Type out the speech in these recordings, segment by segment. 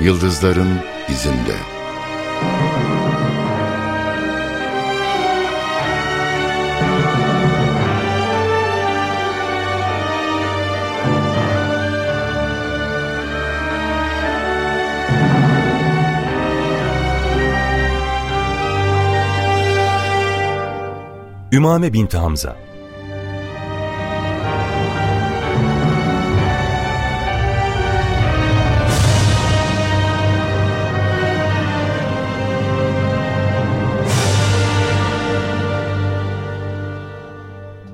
Yıldızların izinde. Ümame binti Hamza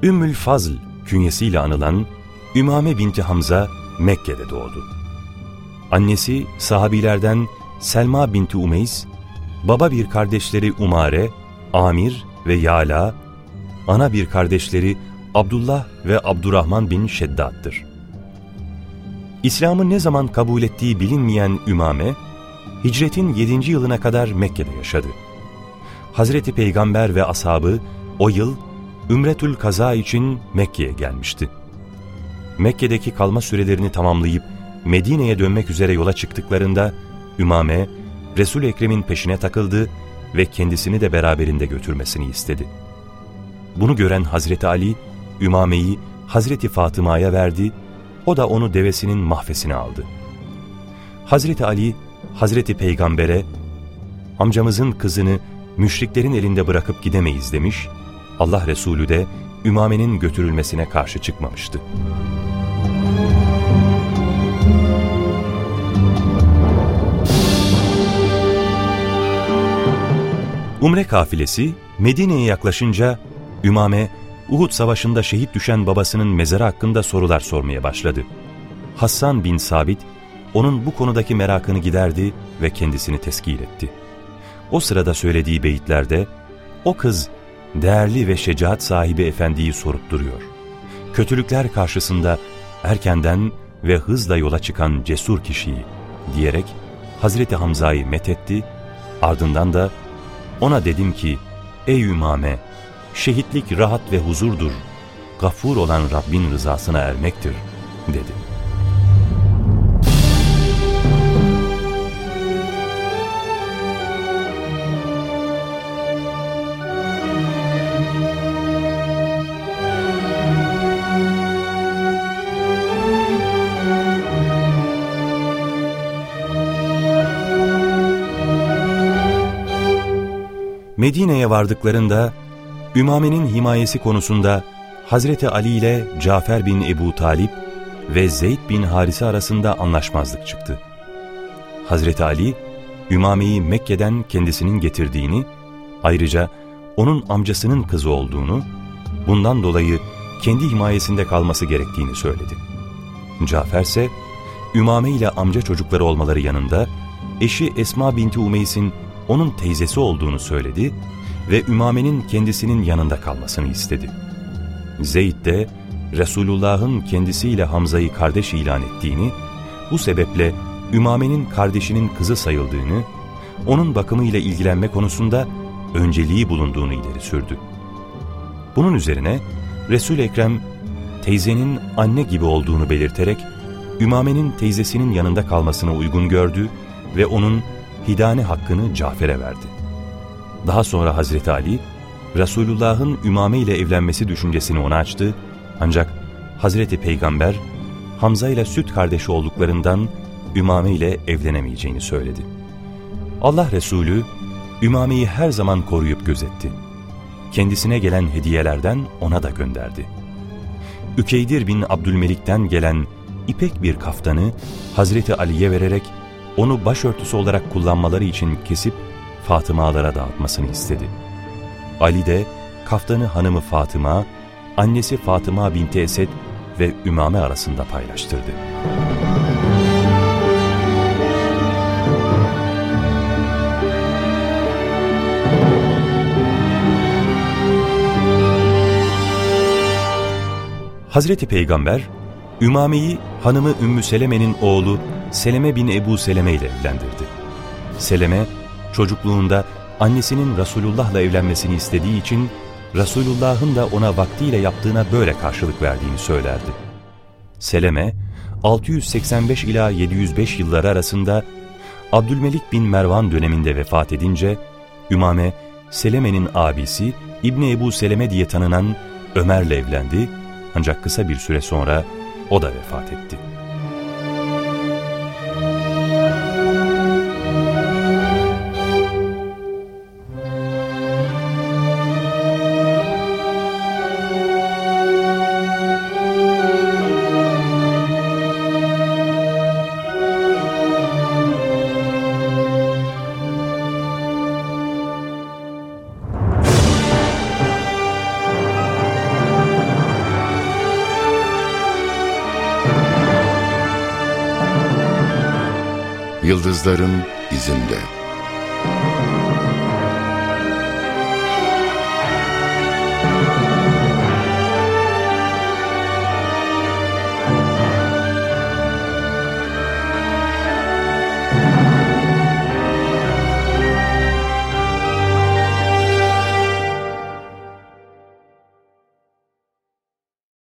Ümmül Fazl künyesiyle anılan Ümame binti Hamza Mekke'de doğdu. Annesi sahabilerden Selma binti Umeys, baba bir kardeşleri Umare, Amir ve Yala, ana bir kardeşleri Abdullah ve Abdurrahman bin Şeddat'tır. İslam'ı ne zaman kabul ettiği bilinmeyen Ümame, hicretin 7. yılına kadar Mekke'de yaşadı. Hazreti Peygamber ve ashabı o yıl Ümretül Kaza için Mekke'ye gelmişti. Mekke'deki kalma sürelerini tamamlayıp Medine'ye dönmek üzere yola çıktıklarında Ümame, resul Ekrem'in peşine takıldı ve kendisini de beraberinde götürmesini istedi. Bunu gören Hazreti Ali, Ümame'yi Hazreti Fatıma'ya verdi, o da onu devesinin mahfesine aldı. Hazreti Ali, Hazreti Peygamber'e, amcamızın kızını müşriklerin elinde bırakıp gidemeyiz demiş Allah Resulü de Ümame'nin götürülmesine karşı çıkmamıştı. Umre kafilesi Medine'ye yaklaşınca Ümame, Uhud Savaşı'nda şehit düşen babasının mezarı hakkında sorular sormaya başladı. Hassan bin Sabit, onun bu konudaki merakını giderdi ve kendisini teskil etti. O sırada söylediği beyitlerde, o kız değerli ve şecaat sahibi efendiyi sorup duruyor. Kötülükler karşısında erkenden ve hızla yola çıkan cesur kişiyi diyerek Hazreti Hamza'yı methetti, ardından da ona dedim ki, ey Ümame, şehitlik rahat ve huzurdur, gafur olan Rabbin rızasına ermektir, dedi. Medine'ye vardıklarında Ümame'nin himayesi konusunda Hazreti Ali ile Cafer bin Ebu Talip ve Zeyd bin Harise arasında anlaşmazlık çıktı. Hazreti Ali, Ümame'yi Mekke'den kendisinin getirdiğini, ayrıca onun amcasının kızı olduğunu, bundan dolayı kendi himayesinde kalması gerektiğini söyledi. Cafer ise, Ümame ile amca çocukları olmaları yanında, eşi Esma binti Umeys'in onun teyzesi olduğunu söyledi ve Ümame'nin kendisinin yanında kalmasını istedi. Zeyd de Resulullah'ın kendisiyle Hamza'yı kardeş ilan ettiğini, bu sebeple Ümame'nin kardeşinin kızı sayıldığını, onun bakımıyla ilgilenme konusunda önceliği bulunduğunu ileri sürdü. Bunun üzerine Resul Ekrem teyzenin anne gibi olduğunu belirterek Ümame'nin teyzesinin yanında kalmasına uygun gördü ve onun hidane hakkını Cafer'e verdi. Daha sonra Hazreti Ali, Resulullah'ın Ümame ile evlenmesi düşüncesini ona açtı ancak Hazreti Peygamber, Hamza ile süt kardeşi olduklarından Ümame ile evlenemeyeceğini söyledi. Allah Resulü, Ümame'yi her zaman koruyup gözetti. Kendisine gelen hediyelerden ona da gönderdi. Ükeydir bin Abdülmelik'ten gelen ipek bir kaftanı Hazreti Ali'ye vererek onu başörtüsü olarak kullanmaları için kesip Fatımalara dağıtmasını istedi. Ali de kaftanı hanımı Fatıma, annesi Fatıma binti Esed ve Ümame arasında paylaştırdı. Hazreti Peygamber, Ümame'yi hanımı Ümmü Seleme'nin oğlu Seleme bin Ebu Seleme ile evlendirdi. Seleme, çocukluğunda annesinin Resulullah'la evlenmesini istediği için Resulullah'ın da ona vaktiyle yaptığına böyle karşılık verdiğini söylerdi. Seleme, 685 ila 705 yılları arasında Abdülmelik bin Mervan döneminde vefat edince, Ümame, Seleme'nin abisi İbni Ebu Seleme diye tanınan Ömer'le evlendi ancak kısa bir süre sonra o da vefat etti. Yıldızların izinde.